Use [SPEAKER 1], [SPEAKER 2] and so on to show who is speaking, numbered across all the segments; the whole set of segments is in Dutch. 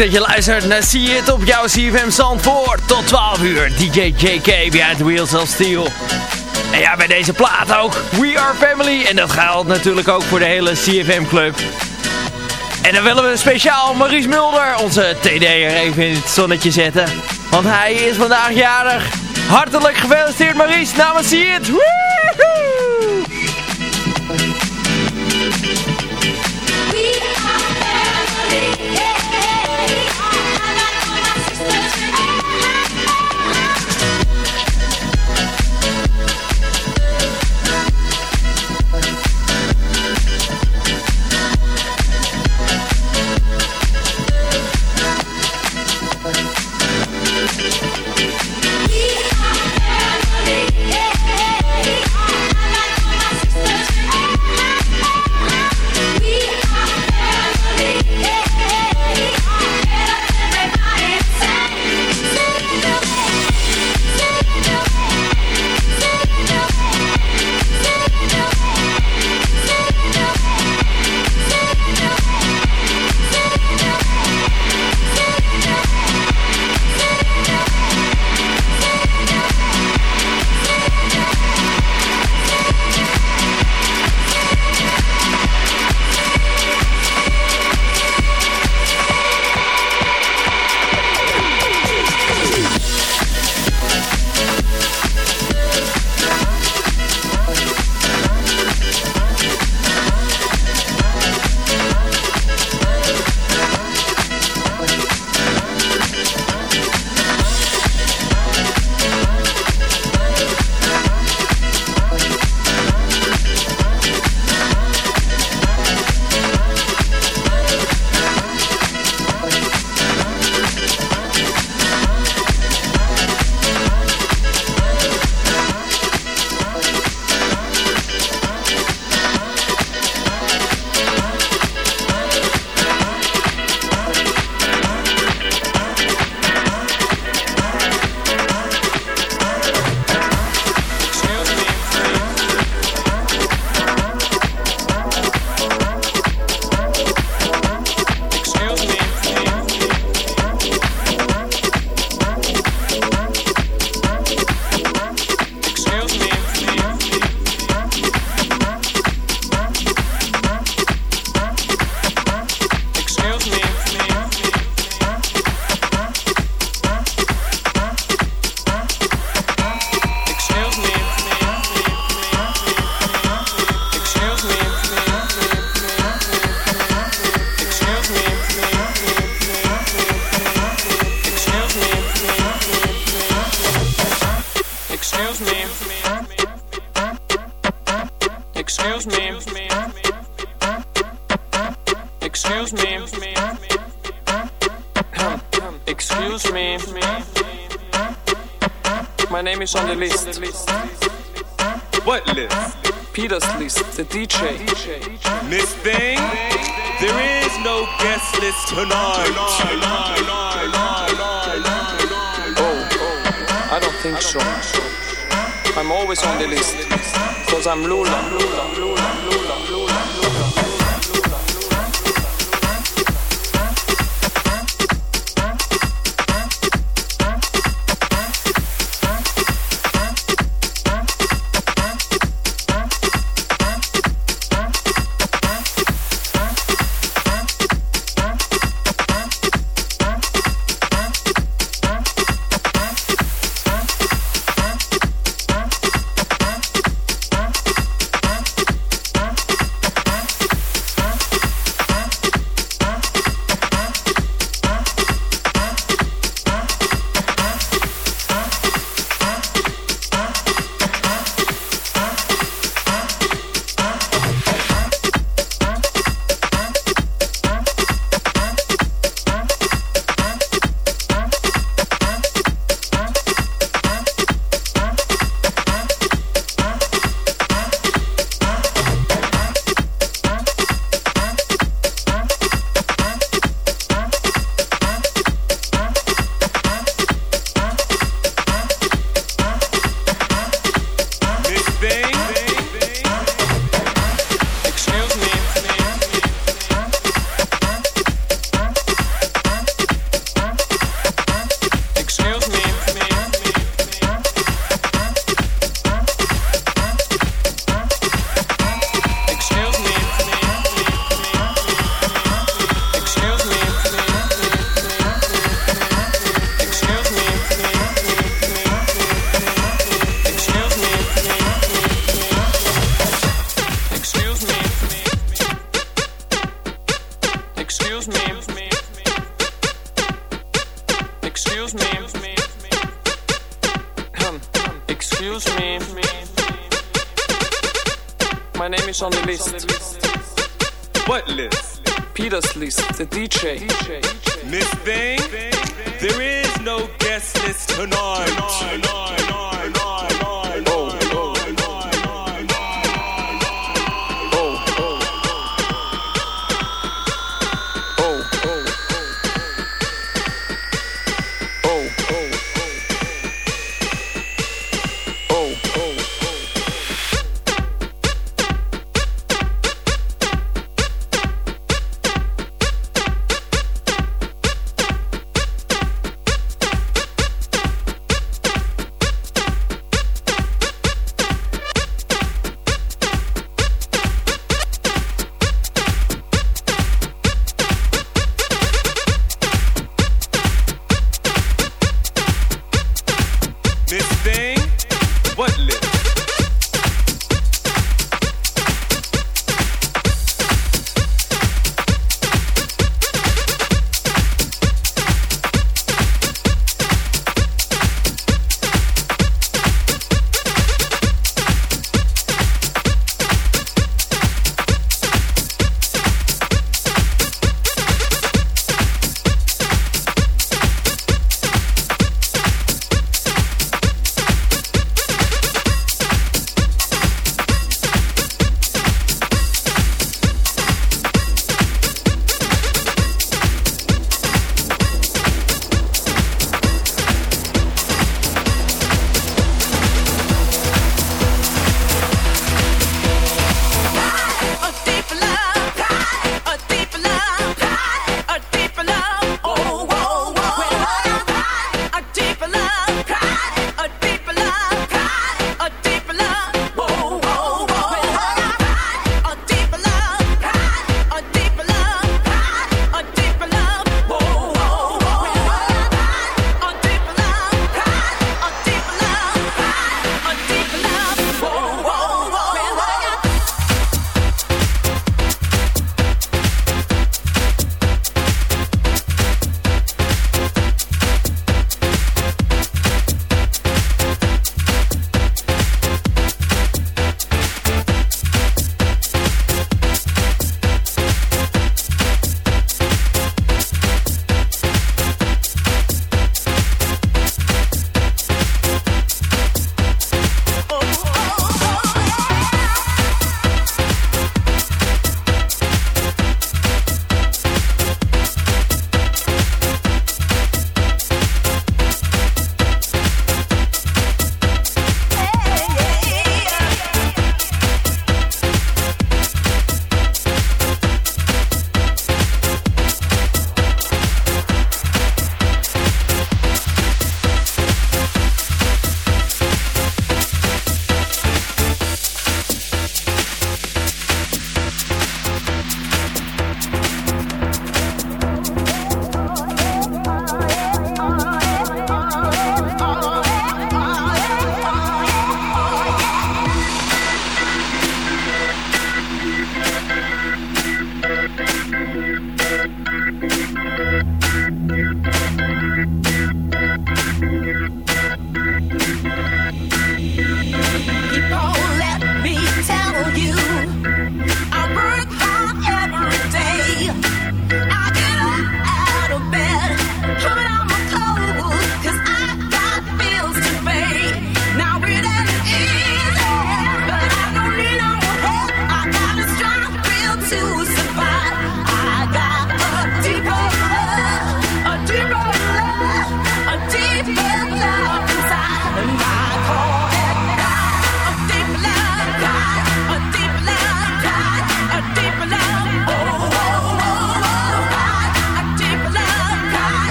[SPEAKER 1] dat je luistert naar See It op jouw CFM Zandvoort. Tot 12 uur, DJ JK behind the wheels of steel. En ja, bij deze plaat ook, We Are Family. En dat geldt natuurlijk ook voor de hele CFM Club. En dan willen we speciaal Maurice Mulder, onze TD'er, even in het zonnetje zetten. Want hij is vandaag jarig. Hartelijk gefeliciteerd Maurice namens See It. Woehoe!
[SPEAKER 2] Who's on the list?
[SPEAKER 3] What list?
[SPEAKER 2] Peter's list, the DJ.
[SPEAKER 3] Miss Thing, there is no guest list tonight.
[SPEAKER 2] Oh, oh, I don't think so. I'm always on
[SPEAKER 1] the list, cause I'm Lula.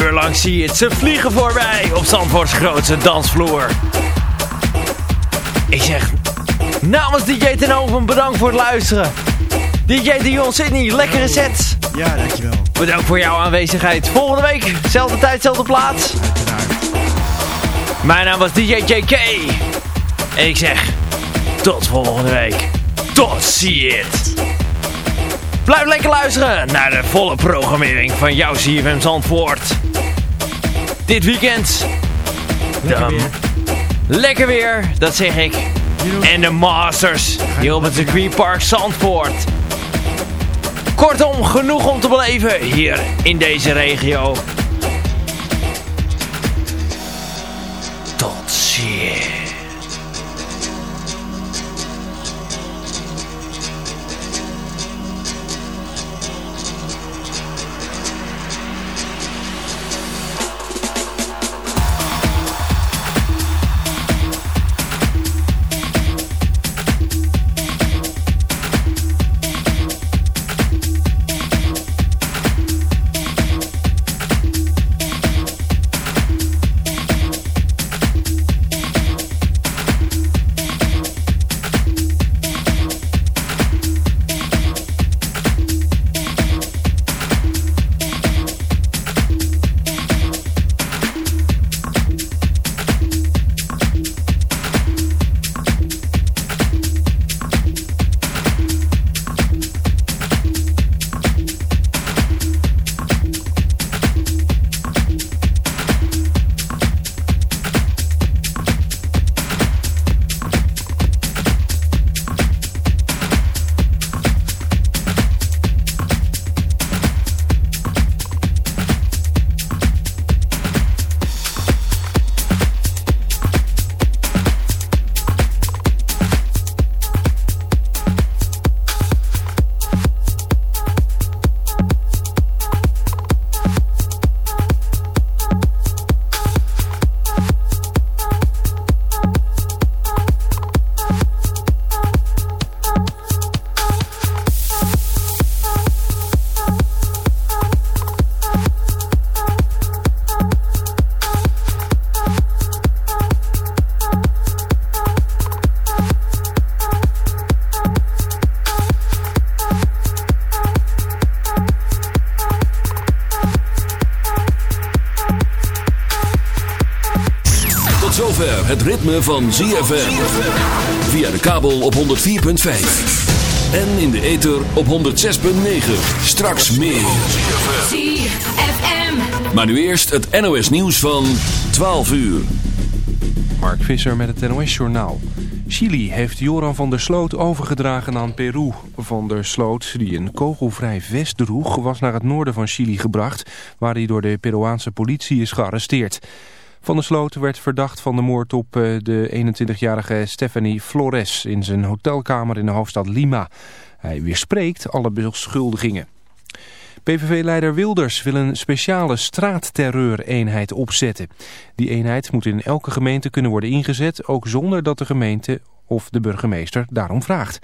[SPEAKER 1] Uur lang zie je het. Ze vliegen voorbij op Zandvoorts grootste dansvloer. Ik zeg namens DJ Tenhoven bedankt voor het luisteren. DJ Dion Sydney, lekkere set.
[SPEAKER 4] Ja, dankjewel.
[SPEAKER 1] Bedankt voor jouw aanwezigheid. Volgende week, zelfde tijd, zelfde plaats. Mijn naam was DJ JK. En ik zeg, tot volgende week. Tot ziens. Blijf lekker luisteren naar de volle programmering van jouw CFM Zandvoort. Dit weekend.
[SPEAKER 4] Lekker
[SPEAKER 1] dan-
[SPEAKER 4] weer.
[SPEAKER 1] Lekker weer, dat zeg ik. En de Masters hier op het circuitpark Zandvoort. Kortom, genoeg om te beleven hier in deze regio.
[SPEAKER 5] Het ritme van ZFM. Via de kabel op 104.5. En in de ether op 106.9. Straks meer.
[SPEAKER 6] ZFM.
[SPEAKER 5] Maar nu eerst het NOS nieuws van 12 uur.
[SPEAKER 7] Mark Visser met het NOS-journaal. Chili heeft Joran van der Sloot overgedragen aan Peru. Van der Sloot, die een kogelvrij vest droeg, was naar het noorden van Chili gebracht... waar hij door de Peruaanse politie is gearresteerd. Van der Sloot werd verdacht van de moord op eh, de 21-jarige Stephanie Flores... in zijn hotelkamer in de hoofdstad Lima. Hij weerspreekt alle beschuldigingen. PVV-leider Wilders wil een speciale straatterreureenheid opzetten. Die eenheid moet in elke gemeente kunnen worden ingezet, ook zonder dat de gemeente of de burgemeester daarom vraagt.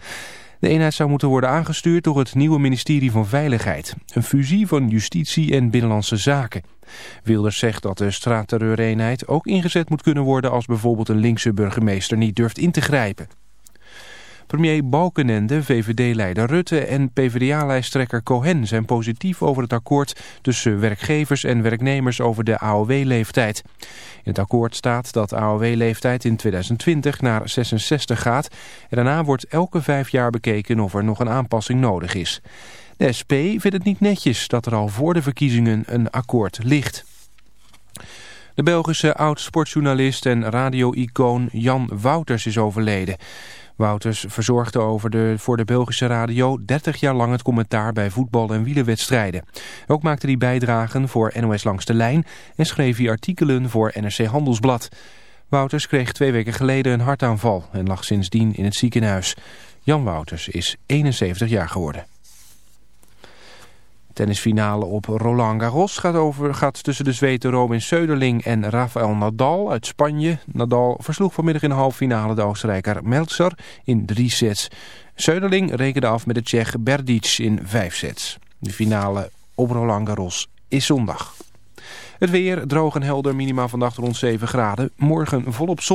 [SPEAKER 7] De eenheid zou moeten worden aangestuurd door het nieuwe ministerie van Veiligheid. Een fusie van justitie en binnenlandse zaken. Wilders zegt dat de straatterreureenheid ook ingezet moet kunnen worden als bijvoorbeeld een linkse burgemeester niet durft in te grijpen. Premier Balkenende, VVD-leider Rutte en PvdA-lijsttrekker Cohen zijn positief over het akkoord tussen werkgevers en werknemers over de AOW-leeftijd. In het akkoord staat dat AOW-leeftijd in 2020 naar 66 gaat en daarna wordt elke vijf jaar bekeken of er nog een aanpassing nodig is. De SP vindt het niet netjes dat er al voor de verkiezingen een akkoord ligt. De Belgische oud-sportjournalist en radio-icoon Jan Wouters is overleden. Wouters verzorgde over de, voor de Belgische radio 30 jaar lang het commentaar bij voetbal- en wielerwedstrijden. Ook maakte hij bijdragen voor NOS Langs de Lijn en schreef hij artikelen voor NRC Handelsblad. Wouters kreeg twee weken geleden een hartaanval en lag sindsdien in het ziekenhuis. Jan Wouters is 71 jaar geworden. Tennisfinale op Roland Garros gaat, over, gaat tussen de Zweden Robin Söderling en Rafael Nadal uit Spanje. Nadal versloeg vanmiddag in de halve finale de Oostenrijker Meltzer in drie sets. Söderling rekende af met de Tsjech Berdic in vijf sets. De finale op Roland Garros is zondag. Het weer droog en helder, minima vannacht rond 7 graden. Morgen volop zon.